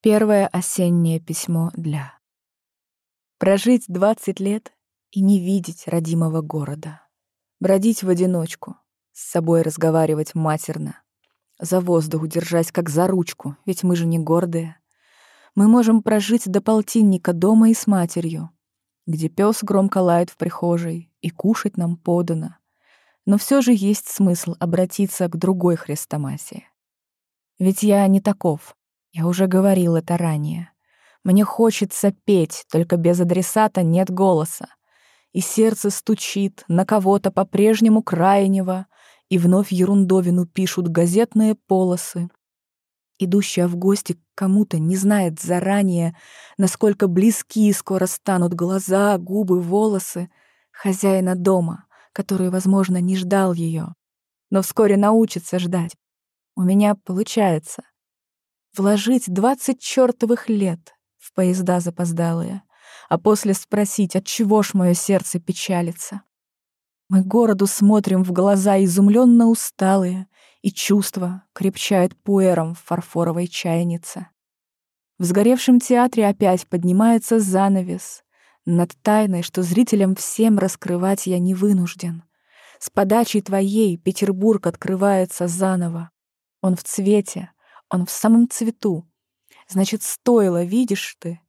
Первое осеннее письмо для. Прожить двадцать лет и не видеть родимого города. Бродить в одиночку, с собой разговаривать матерно. За воздух держась, как за ручку, ведь мы же не гордые. Мы можем прожить до полтинника дома и с матерью, где пес громко лает в прихожей и кушать нам подано. Но все же есть смысл обратиться к другой хрестомасии. Ведь я не таков, я уже говорил это ранее. Мне хочется петь, только без адресата нет голоса. И сердце стучит на кого-то по-прежнему крайнего, и вновь ерундовину пишут газетные полосы. Идущая в гости к кому-то не знает заранее, насколько близки скоро станут глаза, губы, волосы хозяина дома, который, возможно, не ждал ее, но вскоре научится ждать. У меня получается — Вложить двадцать чертовых лет в поезда запоздалые, а после спросить, от чего ж мое сердце печалится. Мы городу смотрим в глаза изумленно усталые, и чувство крепчает пуэром в фарфоровой чайнице. В сгоревшем театре опять поднимается занавес над тайной, что зрителям всем раскрывать я не вынужден. С подачей твоей Петербург открывается заново. Он в цвете, он в самом цвету. Значит, стоило, видишь ты,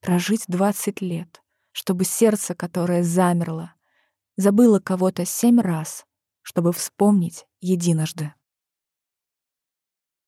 прожить двадцать лет, чтобы сердце, которое замерло, забыло кого-то семь раз, чтобы вспомнить единожды.